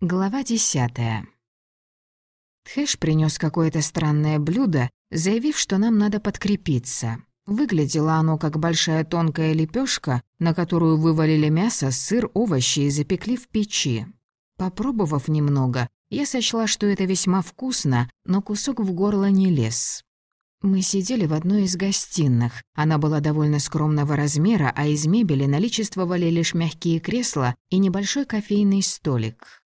Глава десятая. Тхэш принес какое-то странное блюдо, заявив, что нам надо подкрепиться. Выглядело оно как большая тонкая лепешка, на которую вывалили мясо, сыр, овощи и запекли в печи. Попробовав немного, я сочла, что это весьма вкусно, но кусок в горло не лез. Мы сидели в одной из гостиных. Она была довольно скромного размера, а из мебели наличествовали лишь мягкие кресла и небольшой кофейный столик.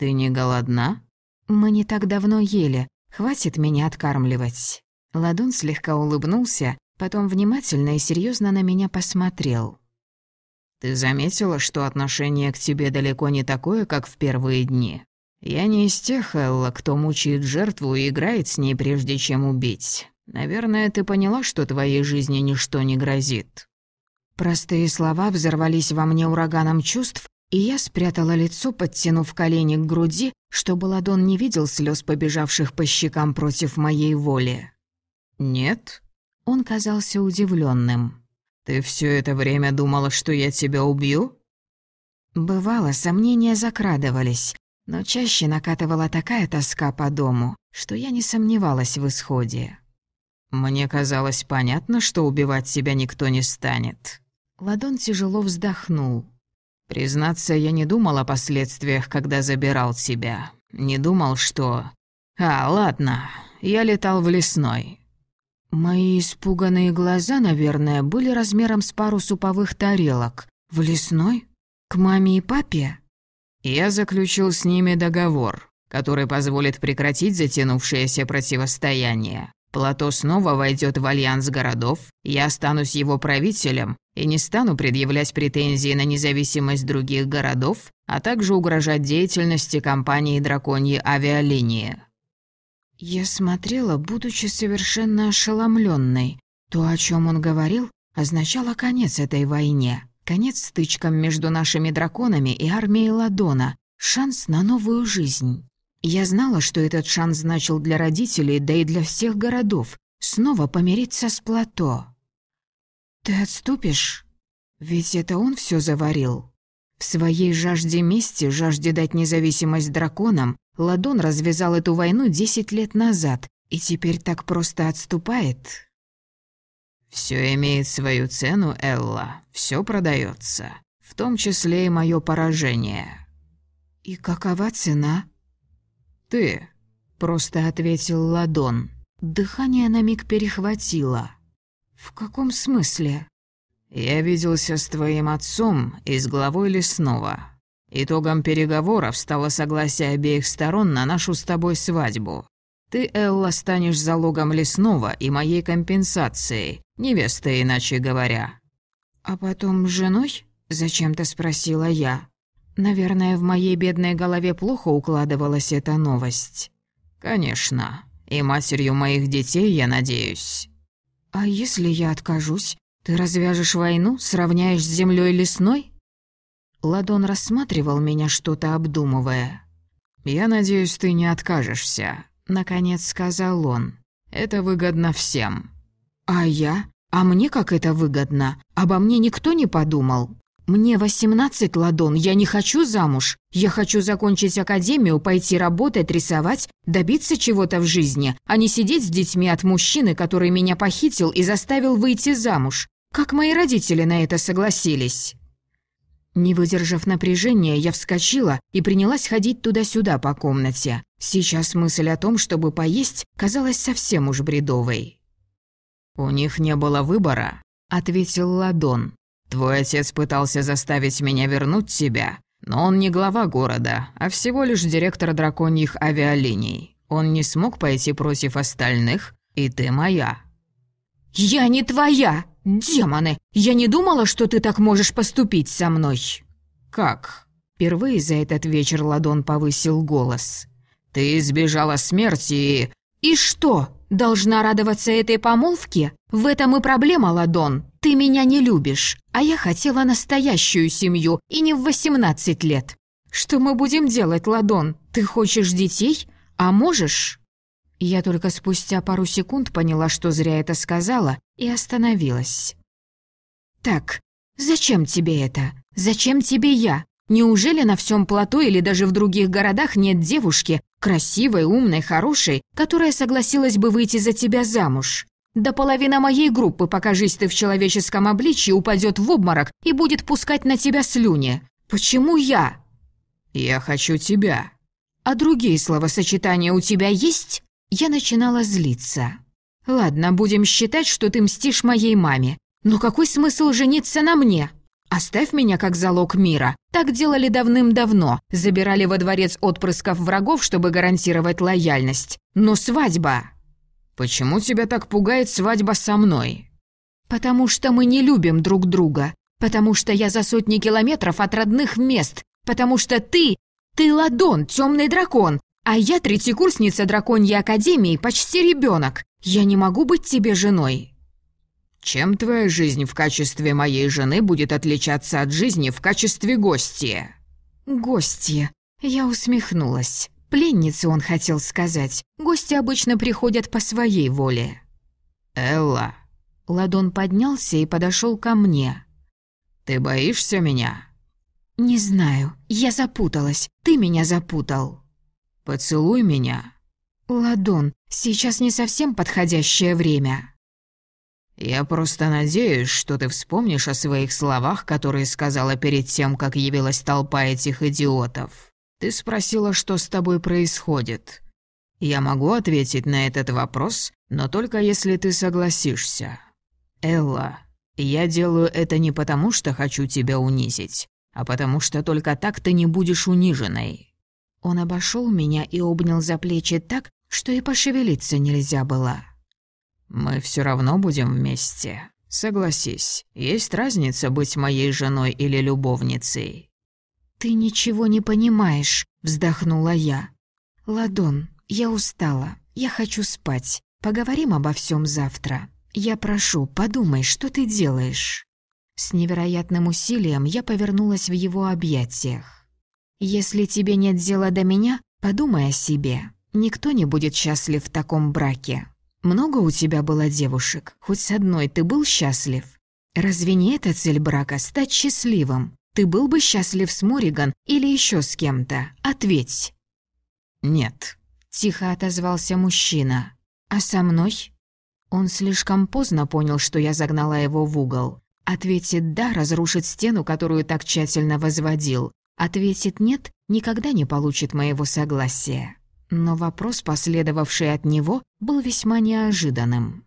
«Ты не голодна?» «Мы не так давно ели. Хватит меня откармливать». Ладун слегка улыбнулся, потом внимательно и серьезно на меня посмотрел. «Ты заметила, что отношение к тебе далеко не такое, как в первые дни? Я не из тех, Элла, кто мучает жертву и играет с ней, прежде чем убить. Наверное, ты поняла, что твоей жизни ничто не грозит». Простые слова взорвались во мне ураганом чувств, и я спрятала лицо, подтянув колени к груди, чтобы Ладон не видел слез, побежавших по щекам против моей воли. «Нет?» Он казался удивленным. «Ты все это время думала, что я тебя убью?» Бывало, сомнения закрадывались, но чаще накатывала такая тоска по дому, что я не сомневалась в исходе. «Мне казалось понятно, что убивать себя никто не станет». Ладон тяжело вздохнул. Признаться, я не думал о последствиях, когда забирал тебя. Не думал, что... А, ладно, я летал в лесной. Мои испуганные глаза, наверное, были размером с пару суповых тарелок. В лесной? К маме и папе? Я заключил с ними договор, который позволит прекратить затянувшееся противостояние. Плато снова войдет в альянс городов, я останусь его правителем и не стану предъявлять претензии на независимость других городов, а также угрожать деятельности компании «Драконьи авиалинии». Я смотрела, будучи совершенно ошеломленной. То, о чем он говорил, означало конец этой войне, конец стычкам между нашими драконами и армией Ладона, шанс на новую жизнь. Я знала, что этот шанс значил для родителей, да и для всех городов, снова помириться с плато. «Ты отступишь? Ведь это он все заварил». В своей жажде мести, жажде дать независимость драконам, Ладон развязал эту войну десять лет назад и теперь так просто отступает. Все имеет свою цену, Элла, все продается, в том числе и мое поражение». «И какова цена?» «Ты», — просто ответил Ладон. Дыхание на миг перехватило. «В каком смысле?» «Я виделся с твоим отцом и с главой лесного. Итогом переговоров стало согласие обеих сторон на нашу с тобой свадьбу. Ты, Элла, станешь залогом лесного и моей компенсацией, невестой, иначе говоря». «А потом женой?» — зачем-то спросила я. Наверное, в моей бедной голове плохо укладывалась эта новость. «Конечно. И матерью моих детей, я надеюсь». «А если я откажусь? Ты развяжешь войну, сравняешь с землей лесной?» Ладон рассматривал меня, что-то обдумывая. «Я надеюсь, ты не откажешься», — наконец сказал он. «Это выгодно всем». «А я? А мне как это выгодно? Обо мне никто не подумал?» «Мне восемнадцать, Ладон, я не хочу замуж. Я хочу закончить академию, пойти работать, рисовать, добиться чего-то в жизни, а не сидеть с детьми от мужчины, который меня похитил и заставил выйти замуж. Как мои родители на это согласились?» Не выдержав напряжения, я вскочила и принялась ходить туда-сюда по комнате. Сейчас мысль о том, чтобы поесть, казалась совсем уж бредовой. «У них не было выбора», — ответил Ладон. Твой отец пытался заставить меня вернуть тебя, но он не глава города, а всего лишь директор драконьих авиалиний. Он не смог пойти против остальных, и ты моя». «Я не твоя! Демоны! Я не думала, что ты так можешь поступить со мной!» «Как?» Впервые за этот вечер Ладон повысил голос. «Ты избежала смерти и...» «И что? Должна радоваться этой помолвке? В этом и проблема, Ладон. Ты меня не любишь, а я хотела настоящую семью, и не в 18 лет. Что мы будем делать, Ладон? Ты хочешь детей? А можешь?» Я только спустя пару секунд поняла, что зря это сказала, и остановилась. «Так, зачем тебе это? Зачем тебе я? Неужели на всем плато или даже в других городах нет девушки, красивой, умной, хорошей, которая согласилась бы выйти за тебя замуж? Да половина моей группы, покажись ты в человеческом обличье, упадет в обморок и будет пускать на тебя слюни. Почему я? Я хочу тебя. А другие словосочетания у тебя есть? Я начинала злиться. Ладно, будем считать, что ты мстишь моей маме. Но какой смысл жениться на мне? Оставь меня как залог мира. Так делали давным-давно. Забирали во дворец отпрысков врагов, чтобы гарантировать лояльность. Но свадьба... Почему тебя так пугает свадьба со мной? Потому что мы не любим друг друга. Потому что я за сотни километров от родных мест. Потому что ты... Ты ладон, темный дракон. А я третьекурсница драконьей академии, почти ребенок. Я не могу быть тебе женой. Чем твоя жизнь в качестве моей жены будет отличаться от жизни в качестве гостья?» «Гостья». Я усмехнулась. Пленницы он хотел сказать. Гости обычно приходят по своей воле. «Элла». Ладон поднялся и подошел ко мне. «Ты боишься меня?» «Не знаю. Я запуталась. Ты меня запутал». «Поцелуй меня». «Ладон, сейчас не совсем подходящее время». «Я просто надеюсь, что ты вспомнишь о своих словах, которые сказала перед тем, как явилась толпа этих идиотов. Ты спросила, что с тобой происходит. Я могу ответить на этот вопрос, но только если ты согласишься. Элла, я делаю это не потому, что хочу тебя унизить, а потому что только так ты не будешь униженной». Он обошел меня и обнял за плечи так, что и пошевелиться нельзя было. «Мы все равно будем вместе. Согласись, есть разница быть моей женой или любовницей». «Ты ничего не понимаешь», — вздохнула я. «Ладон, я устала. Я хочу спать. Поговорим обо всем завтра. Я прошу, подумай, что ты делаешь». С невероятным усилием я повернулась в его объятиях. «Если тебе нет дела до меня, подумай о себе. Никто не будет счастлив в таком браке. Много у тебя было девушек? Хоть с одной ты был счастлив? Разве не эта цель брака — стать счастливым? Ты был бы счастлив с Мориган или еще с кем-то? Ответь». «Нет», — тихо отозвался мужчина. «А со мной?» Он слишком поздно понял, что я загнала его в угол. Ответит «да», разрушит стену, которую так тщательно возводил. Ответит «нет», никогда не получит моего согласия. Но вопрос, последовавший от него, был весьма неожиданным.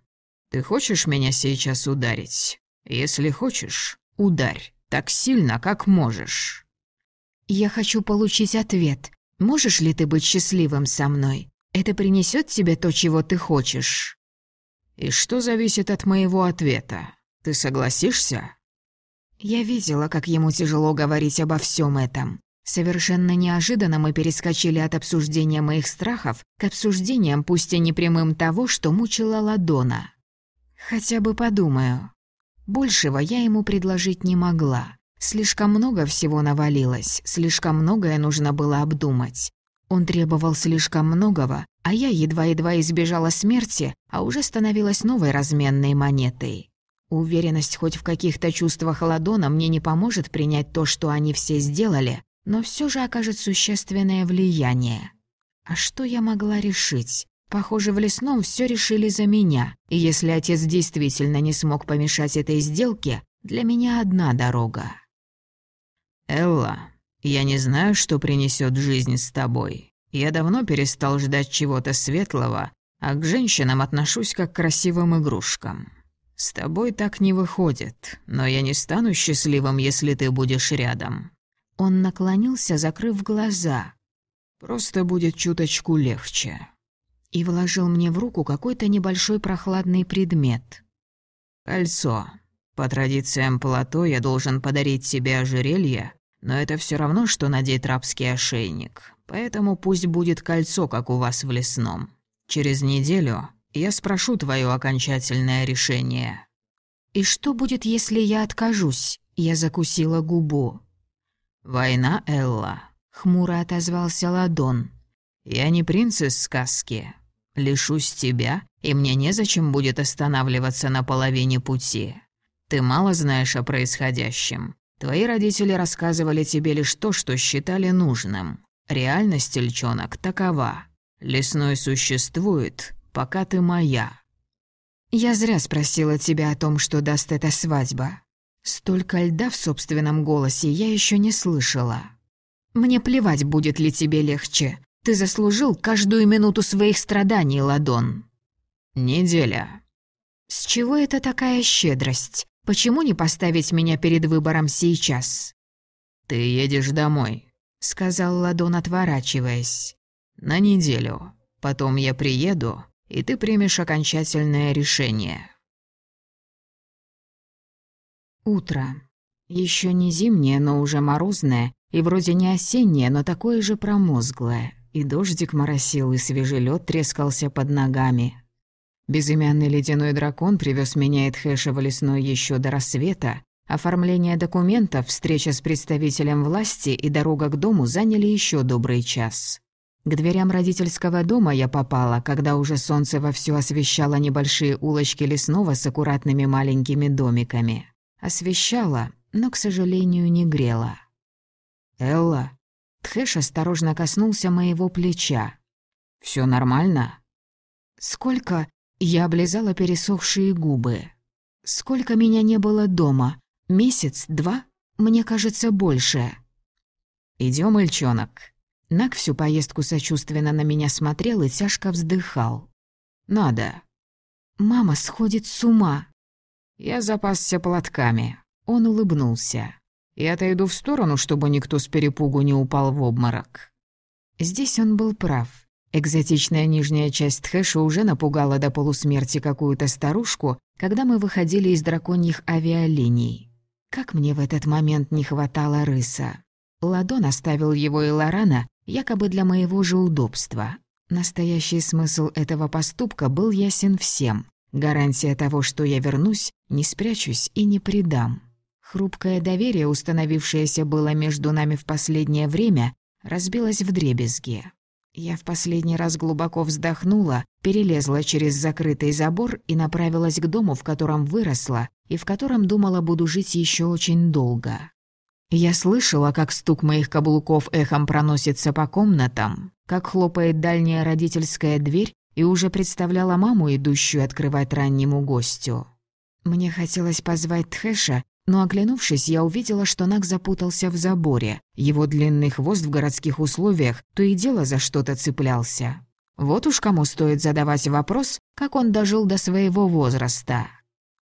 «Ты хочешь меня сейчас ударить? Если хочешь, ударь, так сильно, как можешь». «Я хочу получить ответ. Можешь ли ты быть счастливым со мной? Это принесет тебе то, чего ты хочешь?» «И что зависит от моего ответа? Ты согласишься?» Я видела, как ему тяжело говорить обо всем этом. Совершенно неожиданно мы перескочили от обсуждения моих страхов к обсуждениям, пусть и непрямым, того, что мучила Ладона. Хотя бы подумаю. Большего я ему предложить не могла. Слишком много всего навалилось, слишком многое нужно было обдумать. Он требовал слишком многого, а я едва-едва избежала смерти, а уже становилась новой разменной монетой. Уверенность хоть в каких-то чувствах Ладона мне не поможет принять то, что они все сделали, но все же окажет существенное влияние. А что я могла решить? Похоже, в лесном все решили за меня, и если отец действительно не смог помешать этой сделке, для меня одна дорога. «Элла, я не знаю, что принесет жизнь с тобой. Я давно перестал ждать чего-то светлого, а к женщинам отношусь как к красивым игрушкам. С тобой так не выходит, но я не стану счастливым, если ты будешь рядом. Он наклонился, закрыв глаза. «Просто будет чуточку легче». И вложил мне в руку какой-то небольшой прохладный предмет. «Кольцо. По традициям плато я должен подарить тебе ожерелье, но это все равно, что надеть рабский ошейник. Поэтому пусть будет кольцо, как у вас в лесном. Через неделю я спрошу твое окончательное решение». «И что будет, если я откажусь?» Я закусила губу. «Война, Элла», — хмуро отозвался Ладон. «Я не принц из сказки. Лишусь тебя, и мне незачем будет останавливаться на половине пути. Ты мало знаешь о происходящем. Твои родители рассказывали тебе лишь то, что считали нужным. Реальность, Ильчонок, такова. Лесной существует, пока ты моя. Я зря спросила тебя о том, что даст эта свадьба. Столько льда в собственном голосе я еще не слышала. Мне плевать, будет ли тебе легче. Ты заслужил каждую минуту своих страданий, Ладон. Неделя. С чего это такая щедрость? Почему не поставить меня перед выбором сейчас? Ты едешь домой, сказал Ладон, отворачиваясь. На неделю. Потом я приеду, и ты примешь окончательное решение. Утро. Еще не зимнее, но уже морозное, и вроде не осеннее, но такое же промозглое. И дождик моросил, и свежий лед трескался под ногами. Безымянный ледяной дракон привез меня и Тхэша в лесной еще до рассвета. Оформление документов, встреча с представителем власти и дорога к дому заняли еще добрый час. К дверям родительского дома я попала, когда уже солнце вовсю освещало небольшие улочки лесного с аккуратными маленькими домиками. Освещало, но, к сожалению, не грело. «Элла?» Тхэш осторожно коснулся моего плеча. Все нормально?» «Сколько?» Я облизала пересохшие губы. «Сколько меня не было дома? Месяц? Два? Мне кажется, больше». Идем, Ильчонок». Нак всю поездку сочувственно на меня смотрел и тяжко вздыхал. «Надо». «Мама сходит с ума». «Я запасся платками». Он улыбнулся. «И отойду в сторону, чтобы никто с перепугу не упал в обморок». Здесь он был прав. Экзотичная нижняя часть Хэша уже напугала до полусмерти какую-то старушку, когда мы выходили из драконьих авиалиний. Как мне в этот момент не хватало рыса. Ладон оставил его и Лорана якобы для моего же удобства. Настоящий смысл этого поступка был ясен всем. Гарантия того, что я вернусь, не спрячусь и не предам. Хрупкое доверие, установившееся было между нами в последнее время, разбилось в дребезги. Я в последний раз глубоко вздохнула, перелезла через закрытый забор и направилась к дому, в котором выросла и в котором думала буду жить еще очень долго. Я слышала, как стук моих каблуков эхом проносится по комнатам, как хлопает дальняя родительская дверь, и уже представляла маму, идущую открывать раннему гостю. Мне хотелось позвать Тхэша, но, оглянувшись, я увидела, что Нак запутался в заборе. Его длинный хвост в городских условиях то и дело за что-то цеплялся. Вот уж кому стоит задавать вопрос, как он дожил до своего возраста.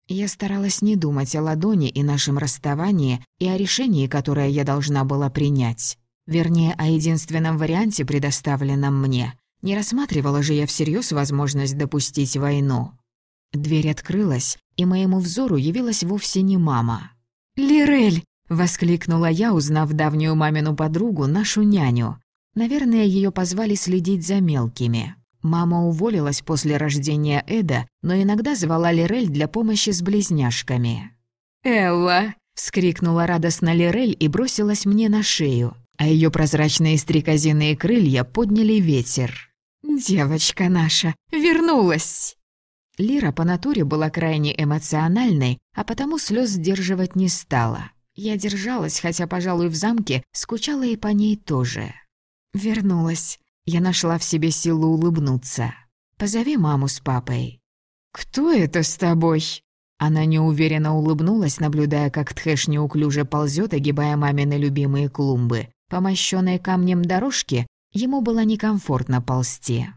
Я старалась не думать о ладони и нашем расставании, и о решении, которое я должна была принять. Вернее, о единственном варианте, предоставленном мне. Не рассматривала же я всерьез возможность допустить войну. Дверь открылась, и моему взору явилась вовсе не мама. «Лирель!» — воскликнула я, узнав давнюю мамину подругу, нашу няню. Наверное, ее позвали следить за мелкими. Мама уволилась после рождения Эда, но иногда звала Лирель для помощи с близняшками. «Элла!» — вскрикнула радостно Лирель и бросилась мне на шею, а ее прозрачные стрекозиные крылья подняли ветер. «Девочка наша вернулась!» Лира по натуре была крайне эмоциональной, а потому слез сдерживать не стала. Я держалась, хотя, пожалуй, в замке скучала и по ней тоже. Вернулась. Я нашла в себе силу улыбнуться. «Позови маму с папой». «Кто это с тобой?» Она неуверенно улыбнулась, наблюдая, как Тхэш неуклюже ползет, огибая мамины любимые клумбы. По мощенной камнем дорожке ему было некомфортно ползти.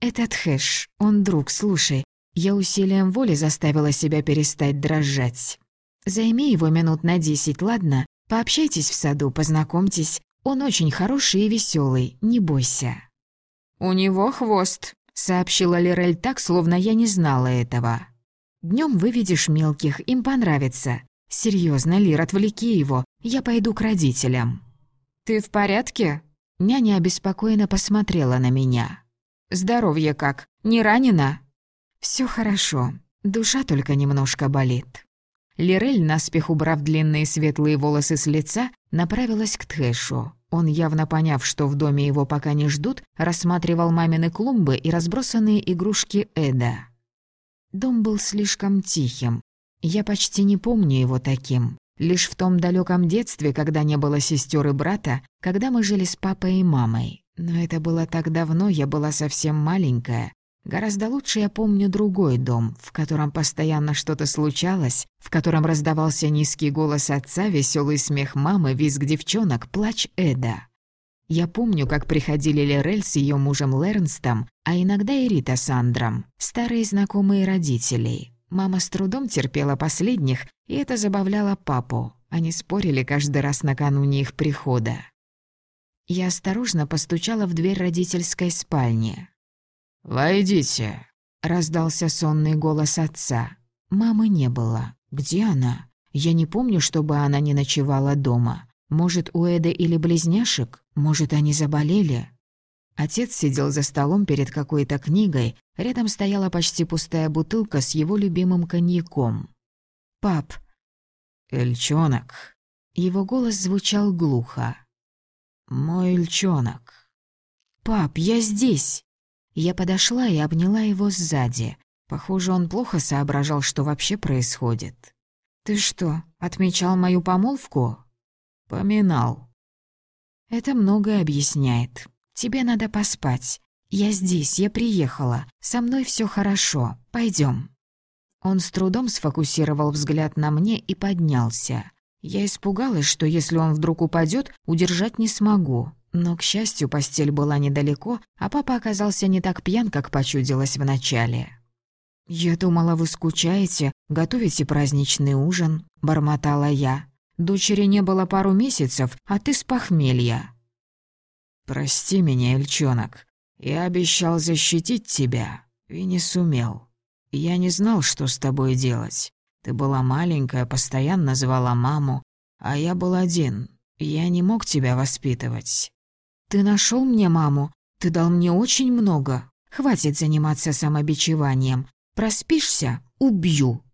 «Это Тхэш, он друг, слушай. Я усилием воли заставила себя перестать дрожать. Займи его минут на десять, ладно? Пообщайтесь в саду, познакомьтесь. Он очень хороший и веселый, не бойся». «У него хвост», — сообщила Лирель так, словно я не знала этого. Днем выведешь мелких, им понравится. Серьезно, Лир, отвлеки его, я пойду к родителям». «Ты в порядке?» Няня обеспокоенно посмотрела на меня. «Здоровье как? Не ранена?» Все хорошо, душа только немножко болит». Лирель, наспех убрав длинные светлые волосы с лица, направилась к Тхэшу. Он, явно поняв, что в доме его пока не ждут, рассматривал мамины клумбы и разбросанные игрушки Эда. Дом был слишком тихим. Я почти не помню его таким. Лишь в том далеком детстве, когда не было сестер и брата, когда мы жили с папой и мамой. Но это было так давно, я была совсем маленькая. Гораздо лучше я помню другой дом, в котором постоянно что-то случалось, в котором раздавался низкий голос отца, веселый смех мамы, визг девчонок, плач Эда. Я помню, как приходили Лерель с ее мужем Лернстом, а иногда и Рита с Андром, старые знакомые родителей. Мама с трудом терпела последних, и это забавляло папу. Они спорили каждый раз накануне их прихода. Я осторожно постучала в дверь родительской спальни. «Войдите», — раздался сонный голос отца. Мамы не было. Где она? Я не помню, чтобы она не ночевала дома. Может, у Эды или близняшек? Может, они заболели? Отец сидел за столом перед какой-то книгой, рядом стояла почти пустая бутылка с его любимым коньяком. «Пап». «Эльчонок». Его голос звучал глухо. «Мой эльчонок». «Пап, я здесь». Я подошла и обняла его сзади. Похоже, он плохо соображал, что вообще происходит. «Ты что, отмечал мою помолвку?» «Поминал». «Это многое объясняет. Тебе надо поспать. Я здесь, я приехала. Со мной все хорошо. Пойдем. Он с трудом сфокусировал взгляд на мне и поднялся. Я испугалась, что если он вдруг упадет, удержать не смогу. Но, к счастью, постель была недалеко, а папа оказался не так пьян, как почудилось вначале. «Я думала, вы скучаете, готовите праздничный ужин», — бормотала я. «Дочери не было пару месяцев, а ты с похмелья». «Прости меня, Эльчонок. Я обещал защитить тебя и не сумел. Я не знал, что с тобой делать. Ты была маленькая, постоянно звала маму, а я был один. Я не мог тебя воспитывать». «Ты нашел мне маму? Ты дал мне очень много. Хватит заниматься самобичеванием. Проспишься — убью».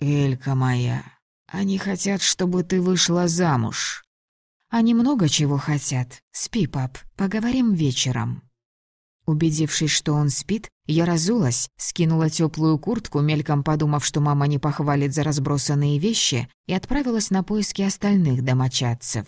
«Элька моя, они хотят, чтобы ты вышла замуж». Они много чего хотят. Спи, пап, поговорим вечером». Убедившись, что он спит, я разулась, скинула теплую куртку, мельком подумав, что мама не похвалит за разбросанные вещи, и отправилась на поиски остальных домочадцев.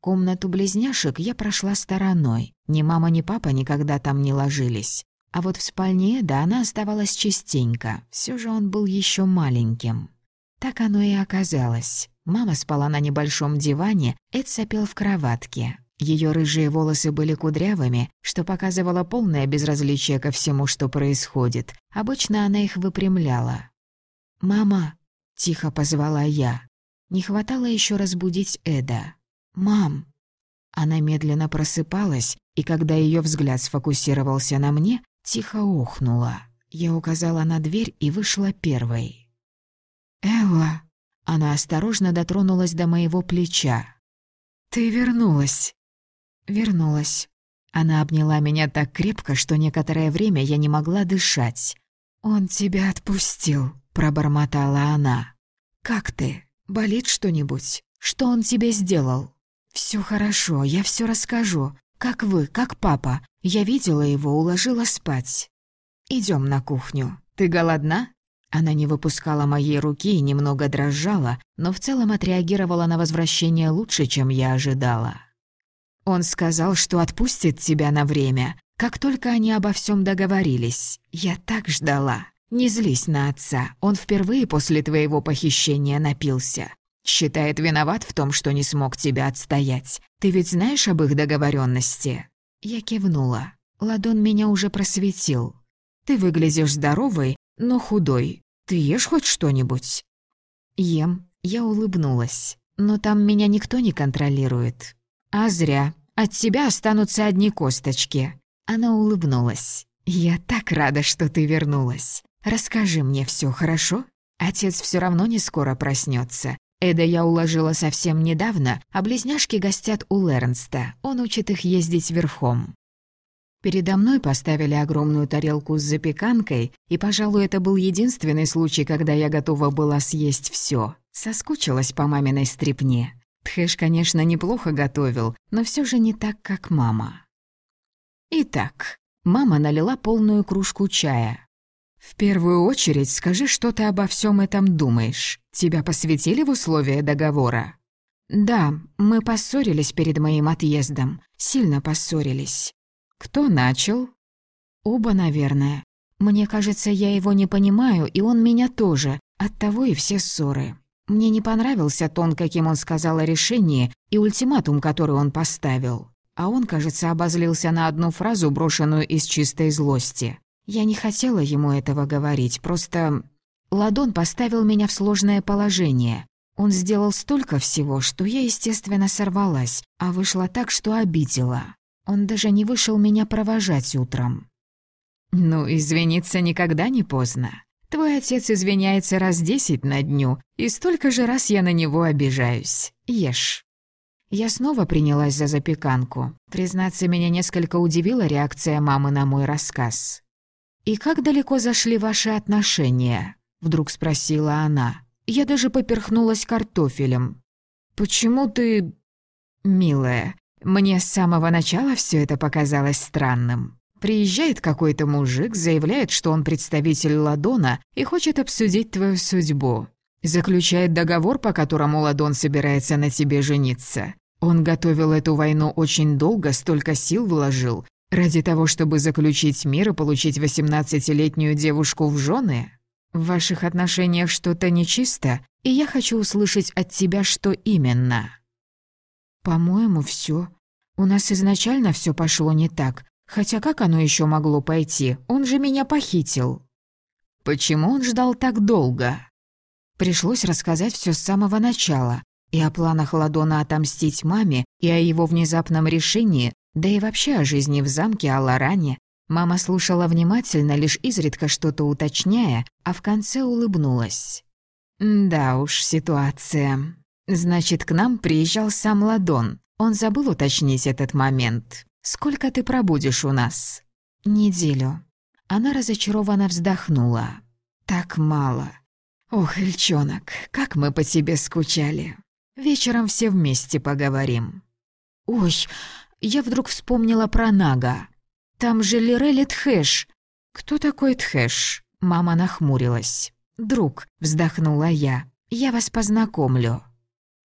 Комнату близняшек я прошла стороной. Ни мама, ни папа никогда там не ложились. А вот в спальне Эда она оставалась частенько. Все же он был еще маленьким. Так оно и оказалось. Мама спала на небольшом диване, Эд сопел в кроватке. Ее рыжие волосы были кудрявыми, что показывало полное безразличие ко всему, что происходит. Обычно она их выпрямляла. «Мама!» — тихо позвала я. Не хватало еще разбудить Эда. «Мам!» Она медленно просыпалась, и когда ее взгляд сфокусировался на мне, тихо охнула. Я указала на дверь и вышла первой. «Элла!» Она осторожно дотронулась до моего плеча. «Ты вернулась». «Вернулась». Она обняла меня так крепко, что некоторое время я не могла дышать. «Он тебя отпустил», — пробормотала она. «Как ты? Болит что-нибудь? Что он тебе сделал?» «Все хорошо, я все расскажу. Как вы, как папа. Я видела его, уложила спать. Идем на кухню. Ты голодна?» Она не выпускала моей руки и немного дрожала, но в целом отреагировала на возвращение лучше, чем я ожидала. Он сказал, что отпустит тебя на время, как только они обо всем договорились. Я так ждала. Не злись на отца, он впервые после твоего похищения напился. Считает виноват в том, что не смог тебя отстоять. Ты ведь знаешь об их договоренности? Я кивнула. Ладон меня уже просветил. Ты выглядишь здоровой, но худой. Ты ешь хоть что-нибудь?» «Ем». Я улыбнулась. «Но там меня никто не контролирует». «А зря. От тебя останутся одни косточки». Она улыбнулась. «Я так рада, что ты вернулась. Расскажи мне все, хорошо? Отец все равно не скоро проснется. Эда я уложила совсем недавно, а близняшки гостят у Лернста. Он учит их ездить верхом. Передо мной поставили огромную тарелку с запеканкой, и, пожалуй, это был единственный случай, когда я готова была съесть все. Соскучилась по маминой стрипне. Тхэш, конечно, неплохо готовил, но все же не так, как мама. Итак, мама налила полную кружку чая. «В первую очередь скажи, что ты обо всем этом думаешь. Тебя посвятили в условия договора?» «Да, мы поссорились перед моим отъездом. Сильно поссорились». «Кто начал?» «Оба, наверное. Мне кажется, я его не понимаю, и он меня тоже. Оттого и все ссоры. Мне не понравился тон, каким он сказал о решении, и ультиматум, который он поставил. А он, кажется, обозлился на одну фразу, брошенную из чистой злости. Я не хотела ему этого говорить, просто... Ладон поставил меня в сложное положение. Он сделал столько всего, что я, естественно, сорвалась, а вышла так, что обидела. Он даже не вышел меня провожать утром. «Ну, извиниться никогда не поздно. Твой отец извиняется раз десять на дню, и столько же раз я на него обижаюсь. Ешь». Я снова принялась за запеканку. Признаться, меня несколько удивила реакция мамы на мой рассказ. «И как далеко зашли ваши отношения?» — вдруг спросила она. Я даже поперхнулась картофелем. «Почему ты...» «Милая, мне с самого начала все это показалось странным. Приезжает какой-то мужик, заявляет, что он представитель Ладона и хочет обсудить твою судьбу. Заключает договор, по которому Ладон собирается на тебе жениться. Он готовил эту войну очень долго, столько сил вложил, ради того, чтобы заключить мир и получить 18-летнюю девушку в жены. В ваших отношениях что-то нечисто, и я хочу услышать от тебя, что именно. По-моему, все. У нас изначально все пошло не так, Хотя как оно еще могло пойти? Он же меня похитил. Почему он ждал так долго? Пришлось рассказать все с самого начала. И о планах Ладона отомстить маме, и о его внезапном решении, да и вообще о жизни в замке о Лоране. Мама слушала внимательно, лишь изредка что-то уточняя, а в конце улыбнулась. «Да уж, ситуация. Значит, к нам приезжал сам Ладон. Он забыл уточнить этот момент. «Сколько ты пробудешь у нас?» «Неделю». Она разочарованно вздохнула. «Так мало. Ох, Эльчонок, как мы по тебе скучали. Вечером все вместе поговорим». «Ой, я вдруг вспомнила про Нага. Там же Лирели Тхэш». «Кто такой Тхэш?» Мама нахмурилась. «Друг», — вздохнула я, — «я вас познакомлю».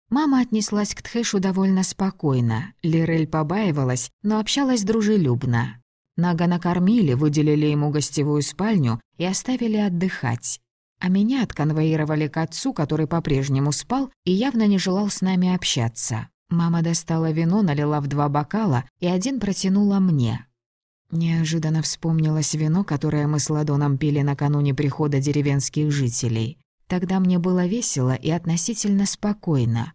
Мама отнеслась к Тхэшу довольно спокойно. Лирель побаивалась, но общалась дружелюбно. Нага накормили, выделили ему гостевую спальню и оставили отдыхать. А меня отконвоировали к отцу, который по-прежнему спал и явно не желал с нами общаться. Мама достала вино, налила в два бокала и один протянула мне. Неожиданно вспомнилось вино, которое мы с Ладоном пили накануне прихода деревенских жителей. Тогда мне было весело и относительно спокойно.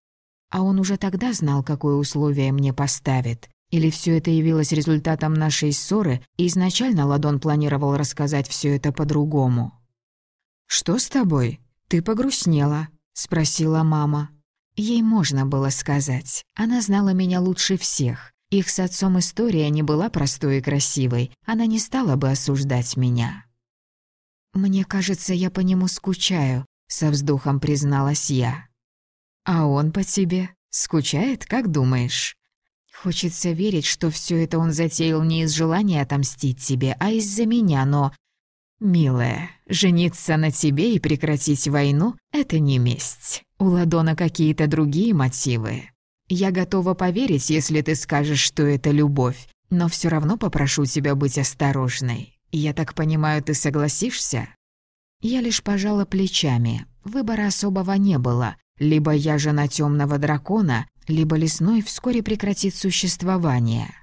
А он уже тогда знал, какое условие мне поставит. Или все это явилось результатом нашей ссоры, и изначально Ладон планировал рассказать все это по-другому. «Что с тобой? Ты погрустнела?» — спросила мама. Ей можно было сказать. Она знала меня лучше всех. Их с отцом история не была простой и красивой. Она не стала бы осуждать меня. «Мне кажется, я по нему скучаю», — со вздохом призналась я. «А он по тебе? Скучает, как думаешь?» Хочется верить, что все это он затеял не из желания отомстить тебе, а из-за меня, но... «Милая, жениться на тебе и прекратить войну — это не месть. У Ладона какие-то другие мотивы. Я готова поверить, если ты скажешь, что это любовь, но все равно попрошу тебя быть осторожной. Я так понимаю, ты согласишься?» Я лишь пожала плечами. Выбора особого не было. Либо я жена темного дракона, либо лесной вскоре прекратит существование.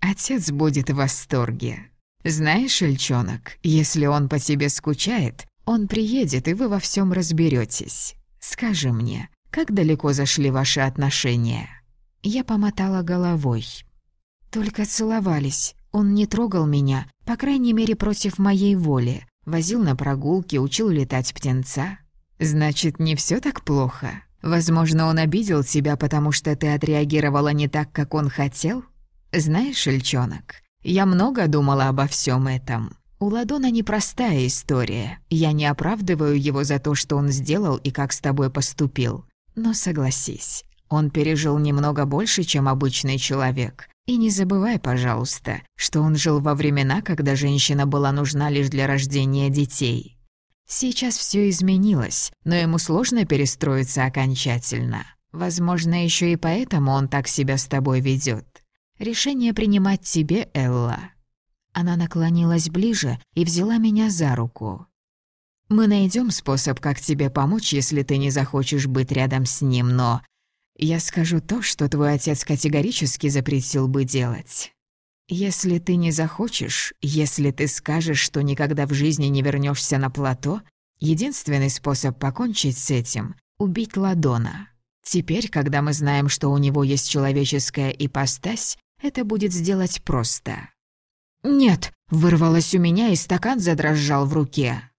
Отец будет в восторге. Знаешь, Ильчонок, если он по тебе скучает, он приедет, и вы во всем разберетесь. Скажи мне, как далеко зашли ваши отношения?» Я помотала головой. «Только целовались. Он не трогал меня, по крайней мере, против моей воли. Возил на прогулки, учил летать птенца. Значит, не все так плохо. Возможно, он обидел тебя, потому что ты отреагировала не так, как он хотел? Знаешь, Ильчонок, я много думала обо всем этом. У Ладона непростая история. Я не оправдываю его за то, что он сделал и как с тобой поступил. Но согласись, он пережил немного больше, чем обычный человек. И не забывай, пожалуйста, что он жил во времена, когда женщина была нужна лишь для рождения детей. Сейчас все изменилось, но ему сложно перестроиться окончательно. Возможно, еще и поэтому он так себя с тобой ведет. Решение принимать тебе, Элла. Она наклонилась ближе и взяла меня за руку. Мы найдем способ, как тебе помочь, если ты не захочешь быть рядом с ним, но я скажу то, что твой отец категорически запретил бы делать. Если ты не захочешь, если ты скажешь, что никогда в жизни не вернешься на плато, единственный способ покончить с этим — убить Ладона. Теперь, когда мы знаем, что у него есть человеческая ипостась, это будет сделать просто. «Нет!» — вырвалось у меня, и стакан задрожал в руке.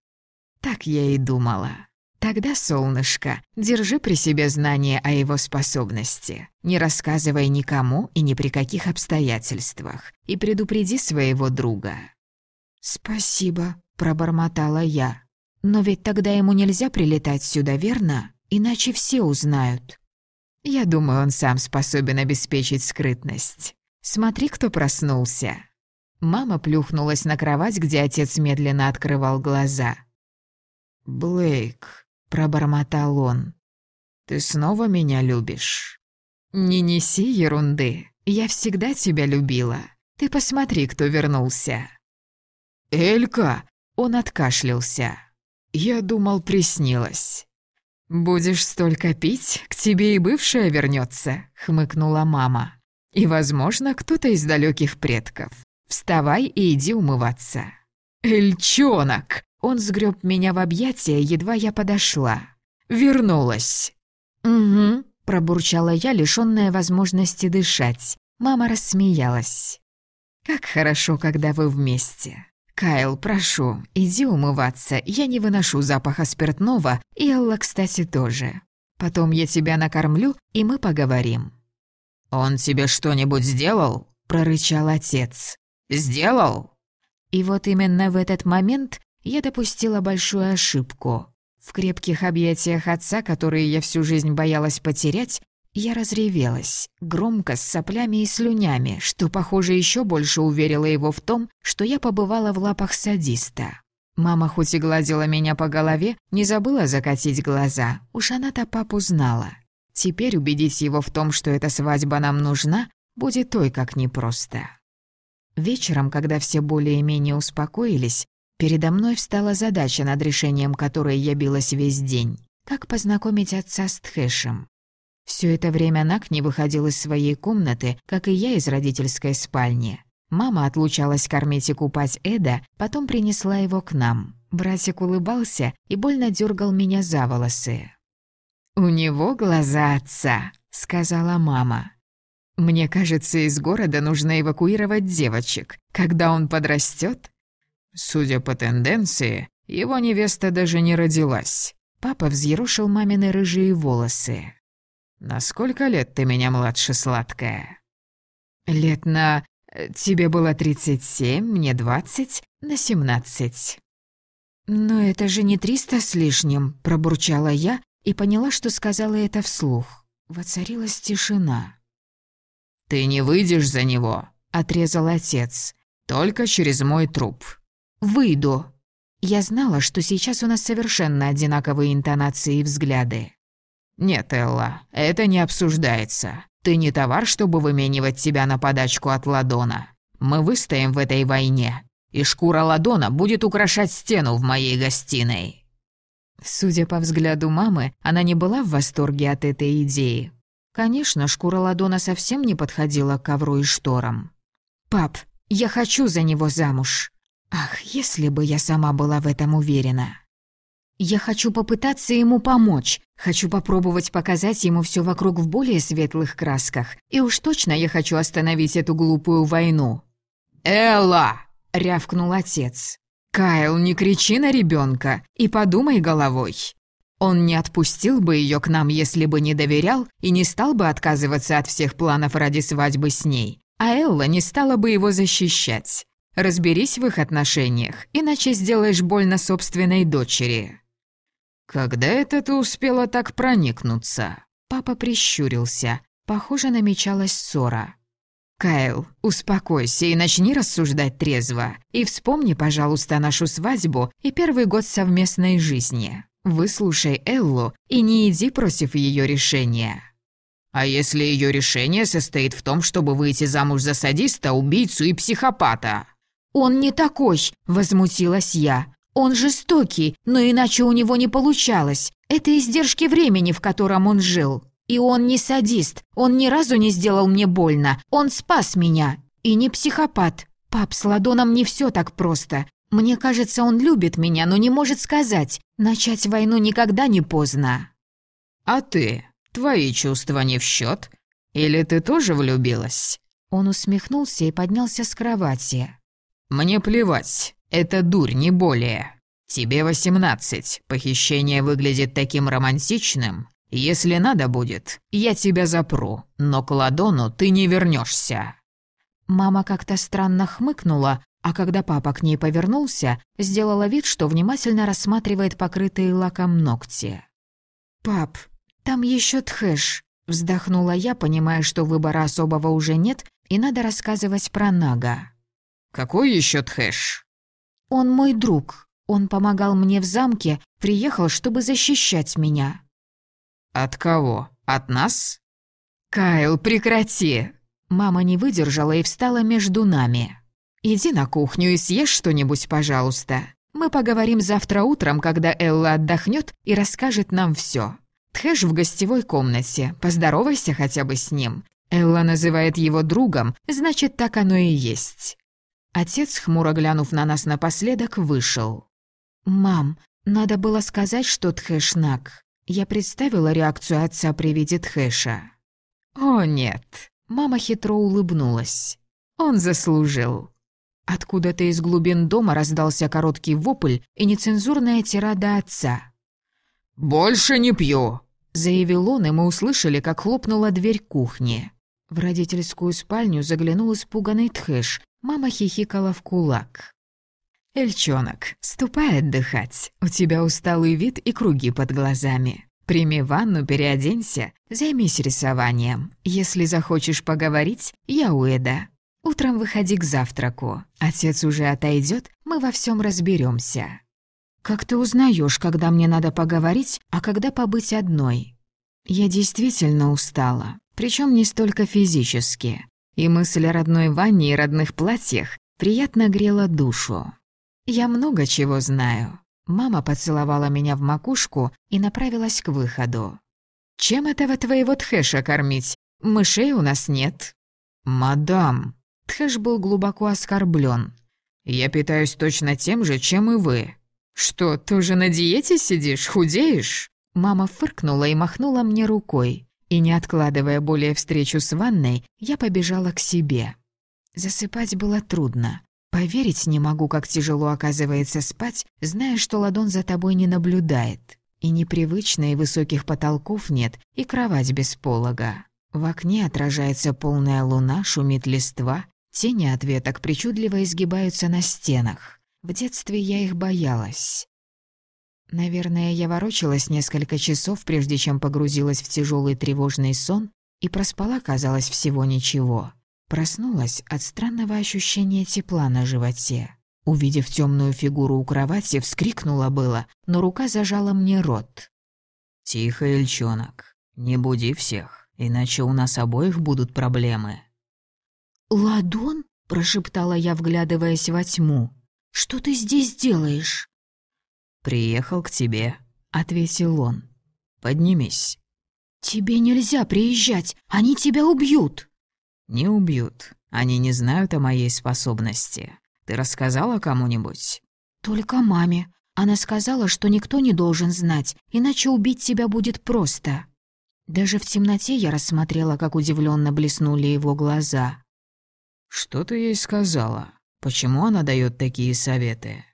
Так я и думала. Тогда, солнышко, держи при себе знание о его способности. Не рассказывай никому и ни при каких обстоятельствах. И предупреди своего друга. «Спасибо», — пробормотала я. «Но ведь тогда ему нельзя прилетать сюда, верно? Иначе все узнают». Я думаю, он сам способен обеспечить скрытность. Смотри, кто проснулся. Мама плюхнулась на кровать, где отец медленно открывал глаза. «Блейк», — пробормотал он, — «ты снова меня любишь?» «Не неси ерунды. Я всегда тебя любила. Ты посмотри, кто вернулся». «Элька!» — он откашлялся. «Я думал, приснилось». «Будешь столько пить, к тебе и бывшая вернется, хмыкнула мама. «И, возможно, кто-то из далеких предков. Вставай и иди умываться». «Эльчонок!» Он сгреб меня в объятия, едва я подошла. «Вернулась!» «Угу», — пробурчала я, лишённая возможности дышать. Мама рассмеялась. «Как хорошо, когда вы вместе. Кайл, прошу, иди умываться, я не выношу запаха спиртного, и Элла, кстати, тоже. Потом я тебя накормлю, и мы поговорим». «Он тебе что-нибудь сделал?» — прорычал отец. «Сделал?» И вот именно в этот момент я допустила большую ошибку. В крепких объятиях отца, которые я всю жизнь боялась потерять, я разревелась, громко, с соплями и слюнями, что, похоже, еще больше уверило его в том, что я побывала в лапах садиста. Мама хоть и гладила меня по голове, не забыла закатить глаза, уж она-то папу знала. Теперь убедить его в том, что эта свадьба нам нужна, будет той как непросто. Вечером, когда все более-менее успокоились, Передо мной встала задача, над решением которой я билась весь день. Как познакомить отца с Тхэшем? Все это время Нак не выходил из своей комнаты, как и я из родительской спальни. Мама отлучалась кормить и купать Эда, потом принесла его к нам. Братик улыбался и больно дергал меня за волосы. «У него глаза отца», — сказала мама. «Мне кажется, из города нужно эвакуировать девочек. Когда он подрастет, Судя по тенденции, его невеста даже не родилась. Папа взъерушил мамины рыжие волосы. «На сколько лет ты меня младше, сладкая?» «Лет на... Тебе было тридцать семь, мне двадцать, на семнадцать». «Но это же не триста с лишним», — пробурчала я и поняла, что сказала это вслух. Воцарилась тишина. «Ты не выйдешь за него», — отрезал отец. «Только через мой труп. «Выйду». Я знала, что сейчас у нас совершенно одинаковые интонации и взгляды. «Нет, Элла, это не обсуждается. Ты не товар, чтобы выменивать тебя на подачку от Ладона. Мы выстоим в этой войне, и шкура Ладона будет украшать стену в моей гостиной». Судя по взгляду мамы, она не была в восторге от этой идеи. Конечно, шкура Ладона совсем не подходила к ковру и шторам. «Пап, я хочу за него замуж!» Ах, если бы я сама была в этом уверена. Я хочу попытаться ему помочь, хочу попробовать показать ему все вокруг в более светлых красках, и уж точно я хочу остановить эту глупую войну. «Элла!» — рявкнул отец. «Кайл, не кричи на ребенка и подумай головой. Он не отпустил бы ее к нам, если бы не доверял и не стал бы отказываться от всех планов ради свадьбы с ней, а Элла не стала бы его защищать. Разберись в их отношениях, иначе сделаешь больно собственной дочери». «Когда это ты успела так проникнуться?» Папа прищурился. Похоже, намечалась ссора. Кайл, успокойся и начни рассуждать трезво. И вспомни, пожалуйста, нашу свадьбу и первый год совместной жизни. Выслушай Эллу и не иди против ее решения. А если ее решение состоит в том, чтобы выйти замуж за садиста, убийцу и психопата? Он не такой, возмутилась я. Он жестокий, но иначе у него не получалось. Это издержки времени, в котором он жил. И он не садист, он ни разу не сделал мне больно, он спас меня. И не психопат. Пап, с Ладоном не все так просто. Мне кажется, он любит меня, но не может сказать. Начать войну никогда не поздно. А ты? Твои чувства не в счет? Или ты тоже влюбилась?» Он усмехнулся и поднялся с кровати. «Мне плевать. Это дурь, не более. Тебе восемнадцать. Похищение выглядит таким романтичным. Если надо будет, я тебя запру, но к Ладону ты не вернешься. Мама как-то странно хмыкнула, а когда папа к ней повернулся, сделала вид, что внимательно рассматривает покрытые лаком ногти. «Пап, там еще тхэш», — вздохнула я, понимая, что выбора особого уже нет, и надо рассказывать про Нага. «Какой еще тхэш?» «Он мой друг. Он помогал мне в замке, приехал, чтобы защищать меня». «От кого? От нас?» «Кайл, прекрати!» Мама не выдержала и встала между нами. «Иди на кухню и съешь что-нибудь, пожалуйста. Мы поговорим завтра утром, когда Элла отдохнет и расскажет нам все. Тхэш в гостевой комнате, поздоровайся хотя бы с ним. Элла называет его другом, значит, так оно и есть». Отец, хмуро глянув на нас напоследок, вышел. «Мам, надо было сказать, что Тхэш наг. Я представила реакцию отца при виде Тхэша. «О, нет!» Мама хитро улыбнулась. «Он заслужил!» Откуда-то из глубин дома раздался короткий вопль и нецензурная тирада отца. «Больше не пью!» Заявил он, и мы услышали, как хлопнула дверь кухни. В родительскую спальню заглянул испуганный Тхэш. Мама хихикала в кулак. «Эльчонок, ступай отдыхать. У тебя усталый вид и круги под глазами. Прими ванну, переоденься, займись рисованием. Если захочешь поговорить, я у. Утром выходи к завтраку. Отец уже отойдет, мы во всем разберемся. Как ты узнаешь, когда мне надо поговорить, а когда побыть одной? Я действительно устала, причем не столько физически. И мысль о родной ванне и родных платьях приятно грела душу. «Я много чего знаю». Мама поцеловала меня в макушку и направилась к выходу. «Чем этого твоего Тхэша кормить? Мышей у нас нет». «Мадам!» Тхэш был глубоко оскорблен. «Я питаюсь точно тем же, чем и вы». «Что, тоже на диете сидишь, худеешь?» Мама фыркнула и махнула мне рукой. И не откладывая более встречу с ванной, я побежала к себе. Засыпать было трудно. Поверить не могу, как тяжело оказывается спать, зная, что ладон за тобой не наблюдает. И непривычно, и высоких потолков нет, и кровать без полога. В окне отражается полная луна, шумит листва, тени от веток причудливо изгибаются на стенах. В детстве я их боялась. Наверное, я ворочалась несколько часов, прежде чем погрузилась в тяжелый тревожный сон, и проспала, казалось, всего ничего. Проснулась от странного ощущения тепла на животе. Увидев темную фигуру у кровати, вскрикнула было, но рука зажала мне рот. «Тихо, Эльчонок, не буди всех, иначе у нас обоих будут проблемы». «Ладон?» – прошептала я, вглядываясь во тьму. «Что ты здесь делаешь?» «Приехал к тебе», — ответил он. «Поднимись». «Тебе нельзя приезжать, они тебя убьют». «Не убьют. Они не знают о моей способности. Ты рассказала кому-нибудь?» «Только маме. Она сказала, что никто не должен знать, иначе убить тебя будет просто». Даже в темноте я рассмотрела, как удивленно блеснули его глаза. «Что ты ей сказала? Почему она дает такие советы?»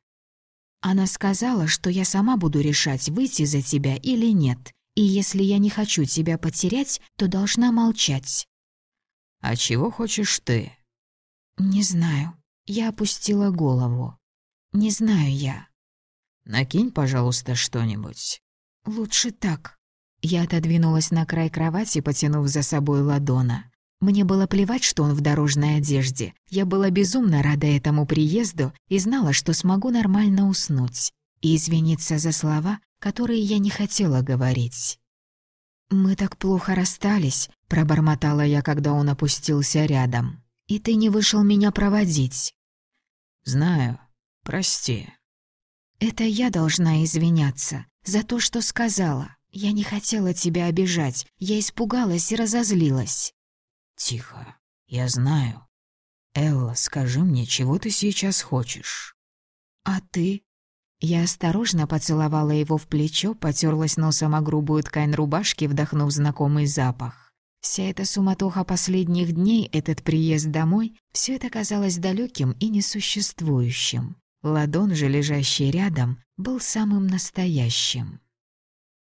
Она сказала, что я сама буду решать, выйти за тебя или нет. И если я не хочу тебя потерять, то должна молчать. «А чего хочешь ты?» «Не знаю». Я опустила голову. «Не знаю я». «Накинь, пожалуйста, что-нибудь». «Лучше так». Я отодвинулась на край кровати, потянув за собой ладона. Мне было плевать, что он в дорожной одежде. Я была безумно рада этому приезду и знала, что смогу нормально уснуть. И извиниться за слова, которые я не хотела говорить. «Мы так плохо расстались», — пробормотала я, когда он опустился рядом. «И ты не вышел меня проводить». «Знаю. Прости». «Это я должна извиняться за то, что сказала. Я не хотела тебя обижать. Я испугалась и разозлилась». «Тихо. Я знаю. Элла, скажи мне, чего ты сейчас хочешь?» «А ты?» Я осторожно поцеловала его в плечо, потерлась носом о грубую ткань рубашки, вдохнув знакомый запах. Вся эта суматоха последних дней, этот приезд домой, все это казалось далеким и несуществующим. Ладон же, лежащий рядом, был самым настоящим.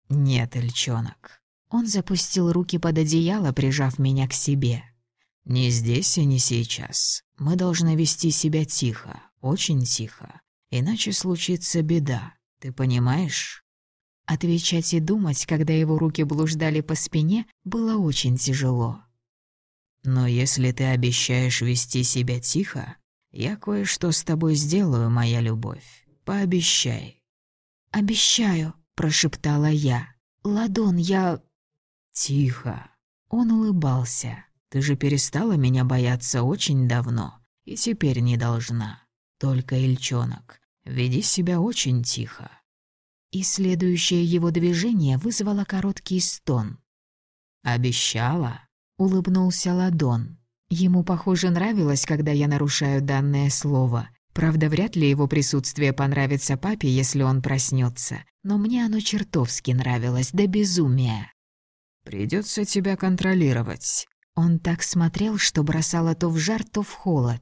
«Нет, Эльчонок». Он запустил руки под одеяло, прижав меня к себе. «Не здесь и не сейчас. Мы должны вести себя тихо, очень тихо. Иначе случится беда. Ты понимаешь?» Отвечать и думать, когда его руки блуждали по спине, было очень тяжело. «Но если ты обещаешь вести себя тихо, я кое-что с тобой сделаю, моя любовь. Пообещай». «Обещаю», — прошептала я. «Ладон, я...» «Тихо». Он улыбался. «Ты же перестала меня бояться очень давно, и теперь не должна. Только, Ильчонок, веди себя очень тихо». И следующее его движение вызвало короткий стон. «Обещала?» — улыбнулся Ладон. Ему, похоже, нравилось, когда я нарушаю данное слово. Правда, вряд ли его присутствие понравится папе, если он проснется. Но мне оно чертовски нравилось, до безумия. Придется тебя контролировать». Он так смотрел, что бросало то в жар, то в холод.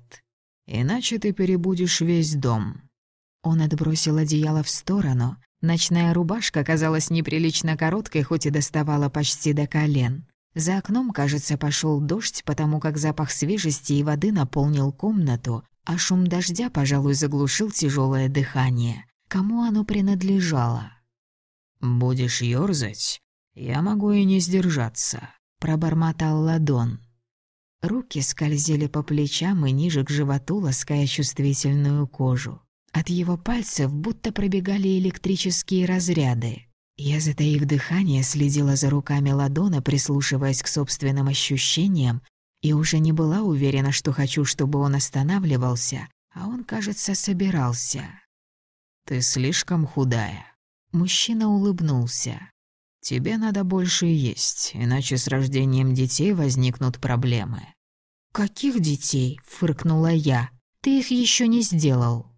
«Иначе ты перебудешь весь дом». Он отбросил одеяло в сторону. Ночная рубашка казалась неприлично короткой, хоть и доставала почти до колен. За окном, кажется, пошел дождь, потому как запах свежести и воды наполнил комнату, а шум дождя, пожалуй, заглушил тяжелое дыхание. Кому оно принадлежало? «Будешь ёрзать? Я могу и не сдержаться», — пробормотал Ладон. Руки скользили по плечам и ниже к животу, лаская чувствительную кожу. От его пальцев будто пробегали электрические разряды. Я, затаив дыхание, следила за руками Ладона, прислушиваясь к собственным ощущениям, и уже не была уверена, что хочу, чтобы он останавливался, а он, кажется, собирался. «Ты слишком худая». Мужчина улыбнулся. «Тебе надо больше есть, иначе с рождением детей возникнут проблемы». «Каких детей?» — фыркнула я. «Ты их еще не сделал».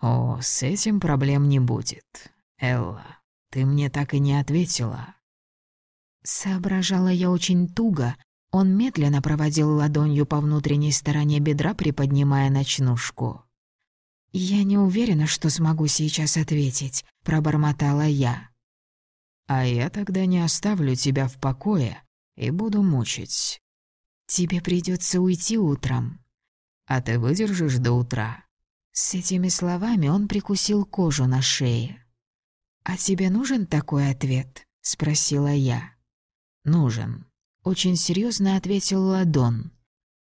«О, с этим проблем не будет. Элла, ты мне так и не ответила». Соображала я очень туго, он медленно проводил ладонью по внутренней стороне бедра, приподнимая ночнушку. «Я не уверена, что смогу сейчас ответить», — пробормотала я. «А я тогда не оставлю тебя в покое и буду мучить». «Тебе придется уйти утром». «А ты выдержишь до утра?» С этими словами он прикусил кожу на шее. «А тебе нужен такой ответ?» — спросила я. «Нужен», очень серьезно ответил Ладон.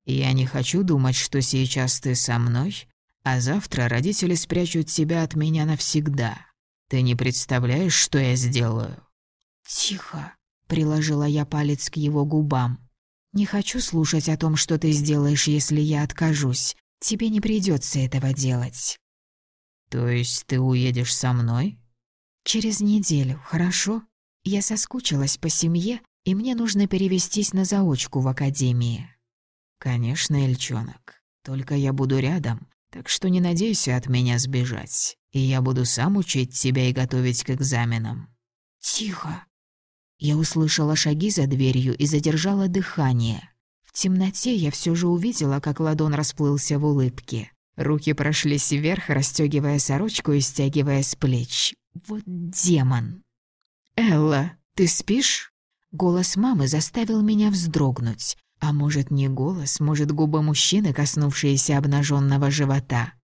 «Я не хочу думать, что сейчас ты со мной, а завтра родители спрячут тебя от меня навсегда. Ты не представляешь, что я сделаю?» «Тихо», — приложила я палец к его губам. «Не хочу слушать о том, что ты сделаешь, если я откажусь. Тебе не придется этого делать». «То есть ты уедешь со мной?» «Через неделю, хорошо? Я соскучилась по семье и мне нужно перевестись на заочку в академии». «Конечно, Эльчонок. Только я буду рядом, так что не надейся от меня сбежать, и я буду сам учить тебя и готовить к экзаменам». «Тихо». Я услышала шаги за дверью и задержала дыхание. В темноте я все же увидела, как ладон расплылся в улыбке. Руки прошлись вверх, расстегивая сорочку и стягивая с плеч. Вот демон. «Элла, ты спишь?» Голос мамы заставил меня вздрогнуть. А может, не голос, может, губы мужчины, коснувшиеся обнаженного живота.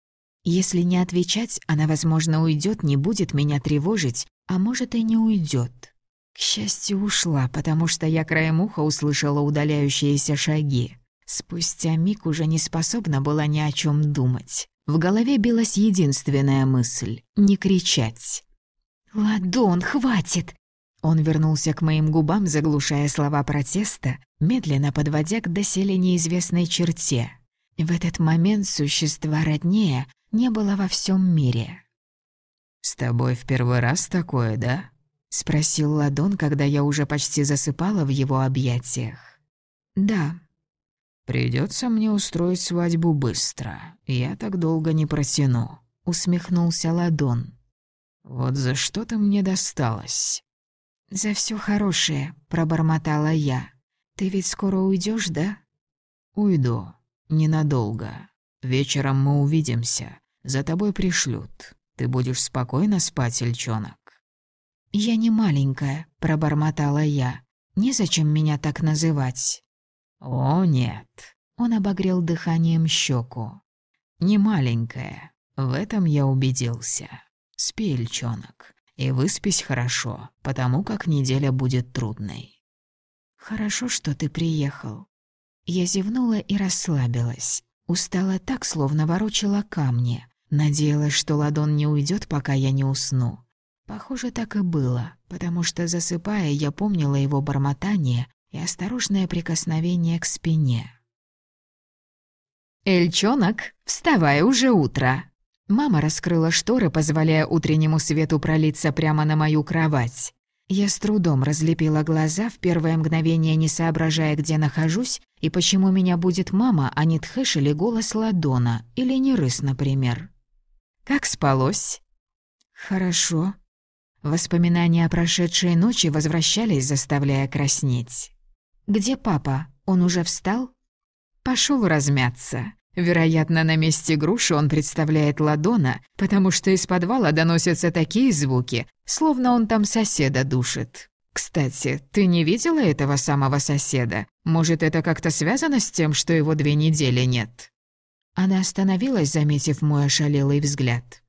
Если не отвечать, она, возможно, уйдет, не будет меня тревожить, а может и не уйдет. К счастью, ушла, потому что я краем уха услышала удаляющиеся шаги. Спустя миг уже не способна была ни о чем думать. В голове билась единственная мысль — не кричать. «Ладон, хватит!» Он вернулся к моим губам, заглушая слова протеста, медленно подводя к доселе неизвестной черте. В этот момент существа роднее не было во всем мире. «С тобой в первый раз такое, да?» — спросил Ладон, когда я уже почти засыпала в его объятиях. «Да». Придется мне устроить свадьбу быстро. Я так долго не протяну», — усмехнулся Ладон. «Вот за что ты мне досталась?» «За все хорошее», — пробормотала я. «Ты ведь скоро уйдешь, да?» «Уйду. Ненадолго. Вечером мы увидимся. За тобой пришлют. Ты будешь спокойно спать, Ильчонок?» «Я не маленькая», — пробормотала я. «Незачем меня так называть». «О, нет». Он обогрел дыханием щеку. «Не маленькая. В этом я убедился. Спи, Ильчонок и выспись хорошо, потому как неделя будет трудной». «Хорошо, что ты приехал». Я зевнула и расслабилась. Устала так, словно ворочала камни. Надеялась, что ладон не уйдет, пока я не усну. Похоже, так и было, потому что, засыпая, я помнила его бормотание и осторожное прикосновение к спине. «Эльчонок, вставай, уже утро!» Мама раскрыла шторы, позволяя утреннему свету пролиться прямо на мою кровать. Я с трудом разлепила глаза, в первое мгновение не соображая, где нахожусь, и почему меня будет мама, а не Тхэш или голос Ладона, или Нерыс, например. «Как спалось?» «Хорошо». Воспоминания о прошедшей ночи возвращались, заставляя краснеть. «Где папа? Он уже встал?» Пошел размяться. Вероятно, на месте груши он представляет ладона, потому что из подвала доносятся такие звуки, словно он там соседа душит. Кстати, ты не видела этого самого соседа? Может, это как-то связано с тем, что его две недели нет?» Она остановилась, заметив мой ошалелый взгляд.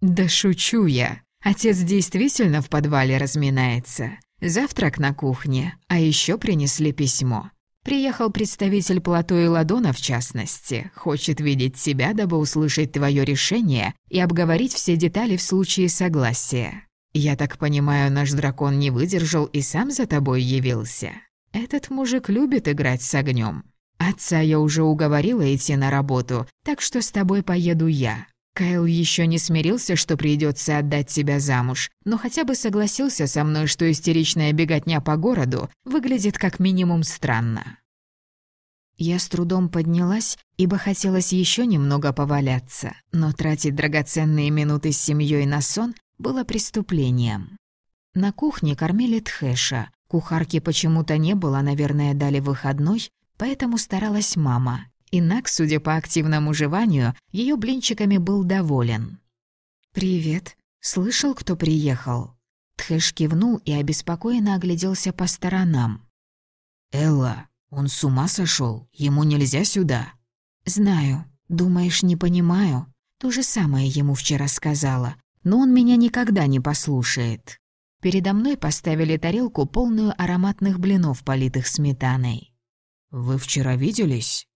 «Да шучу я. Отец действительно в подвале разминается. Завтрак на кухне, а еще принесли письмо. Приехал представитель Плато и Ладона, в частности. Хочет видеть тебя, дабы услышать твое решение и обговорить все детали в случае согласия. Я так понимаю, наш дракон не выдержал и сам за тобой явился. Этот мужик любит играть с огнем. Отца я уже уговорила идти на работу, так что с тобой поеду я. Кайл еще не смирился, что придется отдать тебя замуж, но хотя бы согласился со мной, что истеричная беготня по городу выглядит как минимум странно. Я с трудом поднялась, ибо хотелось еще немного поваляться, но тратить драгоценные минуты с семьей на сон было преступлением. На кухне кормили Тхэша. Кухарки почему-то не было, наверное, дали выходной, поэтому старалась мама. И Нак, судя по активному жеванию, ее блинчиками был доволен. «Привет. Слышал, кто приехал?» Тхэш кивнул и обеспокоенно огляделся по сторонам. «Элла, он с ума сошел. Ему нельзя сюда». «Знаю. Думаешь, не понимаю?» То же самое ему вчера сказала. Но он меня никогда не послушает. Передо мной поставили тарелку, полную ароматных блинов, политых сметаной. «Вы вчера виделись?»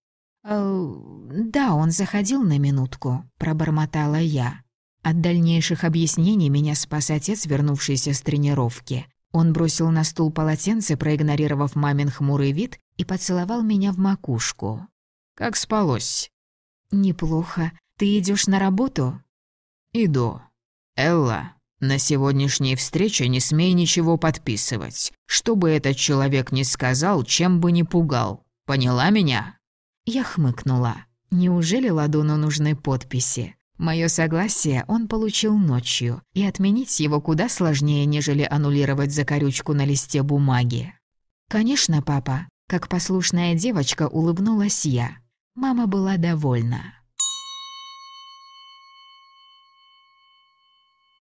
«Э, «Да, он заходил на минутку», — пробормотала я. От дальнейших объяснений меня спас отец, вернувшийся с тренировки. Он бросил на стул полотенце, проигнорировав мамин хмурый вид, и поцеловал меня в макушку. «Как спалось?» «Неплохо. Ты идешь на работу?» «Иду. Элла, на сегодняшней встрече не смей ничего подписывать. Что бы этот человек ни сказал, чем бы ни пугал. Поняла меня?» Я хмыкнула. Неужели Ладону нужны подписи? Мое согласие он получил ночью, и отменить его куда сложнее, нежели аннулировать закорючку на листе бумаги. «Конечно, папа», — как послушная девочка улыбнулась я. Мама была довольна.